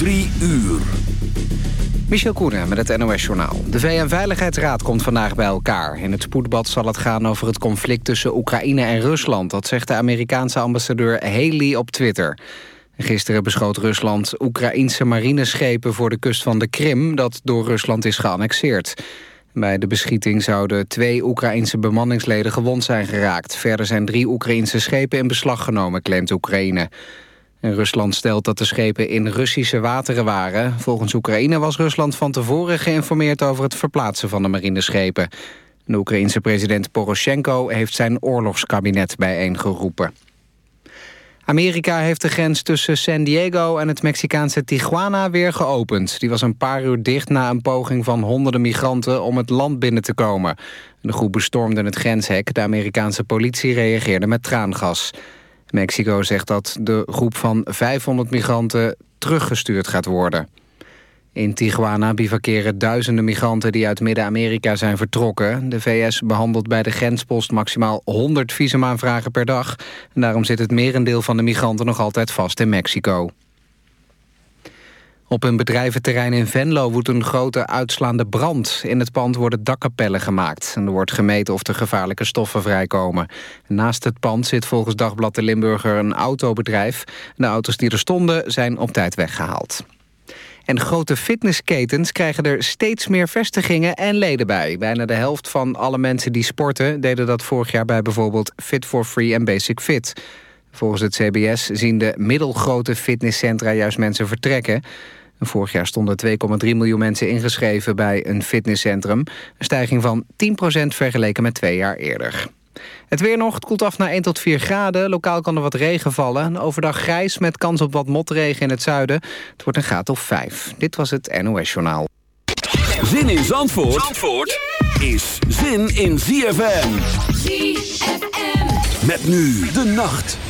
Drie uur. Michel Koenen met het NOS-journaal. De VN-veiligheidsraad komt vandaag bij elkaar. In het spoedbad zal het gaan over het conflict tussen Oekraïne en Rusland. Dat zegt de Amerikaanse ambassadeur Haley op Twitter. Gisteren beschoot Rusland Oekraïense marineschepen voor de kust van de Krim... dat door Rusland is geannexeerd. Bij de beschieting zouden twee Oekraïense bemanningsleden gewond zijn geraakt. Verder zijn drie Oekraïense schepen in beslag genomen, claimt Oekraïne. Rusland stelt dat de schepen in Russische wateren waren. Volgens Oekraïne was Rusland van tevoren geïnformeerd over het verplaatsen van de marineschepen. De Oekraïense president Poroshenko heeft zijn oorlogskabinet bijeengeroepen. Amerika heeft de grens tussen San Diego en het Mexicaanse Tijuana weer geopend. Die was een paar uur dicht na een poging van honderden migranten om het land binnen te komen. De groep bestormde het grenshek. De Amerikaanse politie reageerde met traangas. Mexico zegt dat de groep van 500 migranten teruggestuurd gaat worden. In Tijuana bivakeren duizenden migranten die uit Midden-Amerika zijn vertrokken. De VS behandelt bij de grenspost maximaal 100 visumaanvragen per dag. En daarom zit het merendeel van de migranten nog altijd vast in Mexico. Op een bedrijventerrein in Venlo woedt een grote uitslaande brand. In het pand worden dakkapellen gemaakt. En er wordt gemeten of er gevaarlijke stoffen vrijkomen. Naast het pand zit volgens Dagblad de Limburger een autobedrijf. De auto's die er stonden zijn op tijd weggehaald. En grote fitnessketens krijgen er steeds meer vestigingen en leden bij. Bijna de helft van alle mensen die sporten... deden dat vorig jaar bij bijvoorbeeld Fit for Free en Basic Fit. Volgens het CBS zien de middelgrote fitnesscentra juist mensen vertrekken. Vorig jaar stonden 2,3 miljoen mensen ingeschreven bij een fitnesscentrum. Een stijging van 10% vergeleken met twee jaar eerder. Het weer nog, het koelt af naar 1 tot 4 graden. Lokaal kan er wat regen vallen. Overdag grijs met kans op wat motregen in het zuiden. Het wordt een graad of 5. Dit was het NOS Journaal. Zin in Zandvoort, Zandvoort is zin in ZFM. ZFM. Met nu de nacht.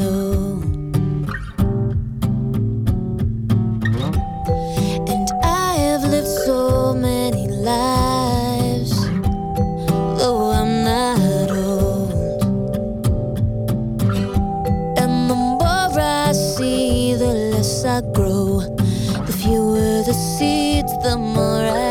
The more I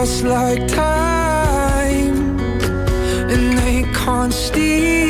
past like time, and they can't steal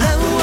love.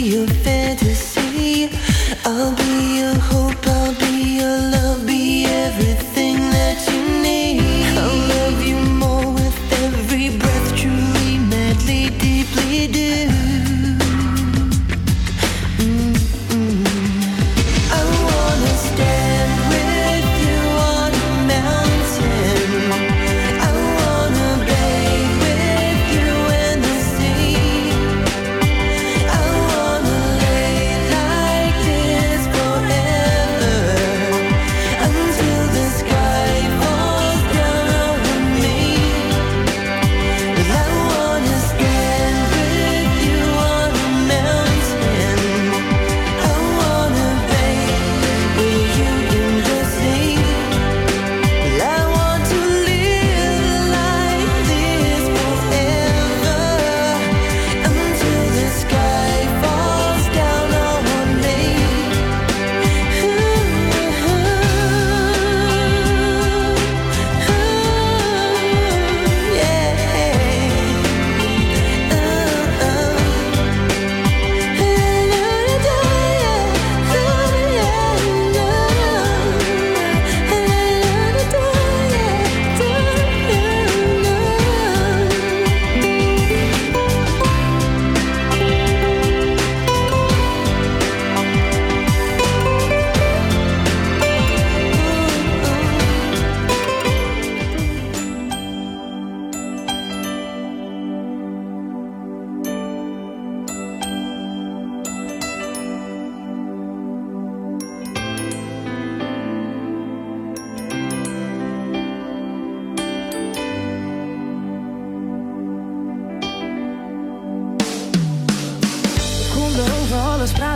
your face.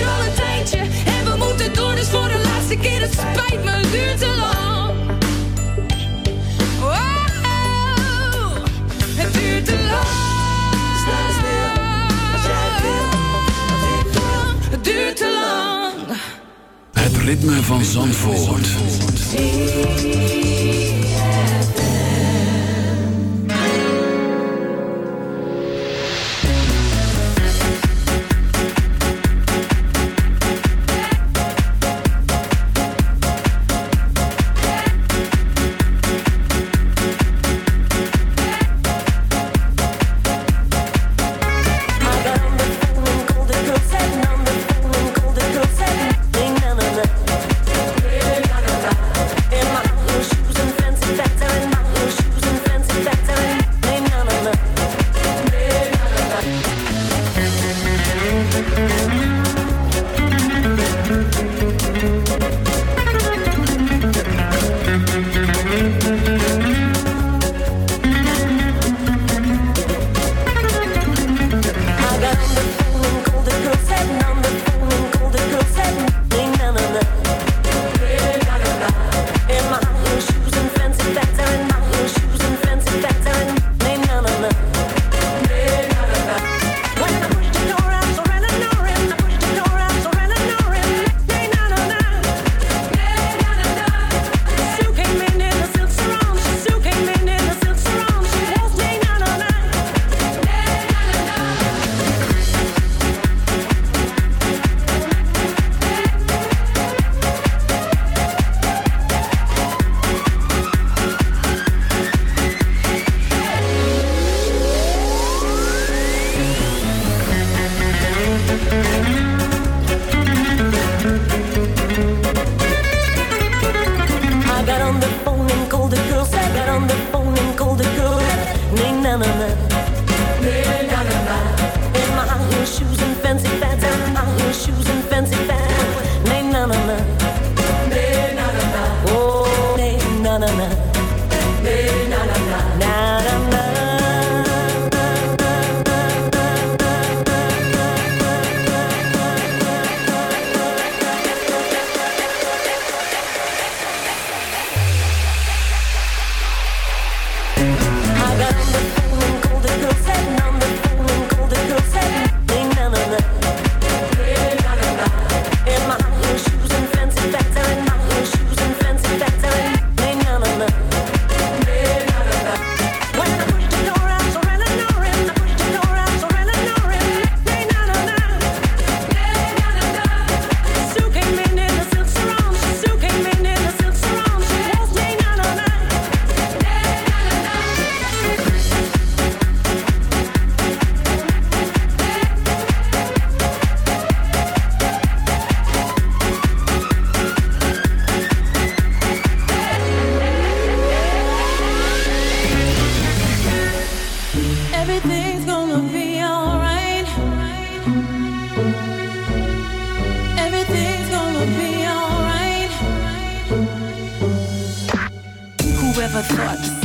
hier al een tijdje. En we moeten door, dus voor de laatste keer. Het spijt me, het duurt te lang. Wow, het duurt te lang. Sta stil, wat jij wil, wat ik wil. Het duurt te lang. Het ritme van Zandvoort. In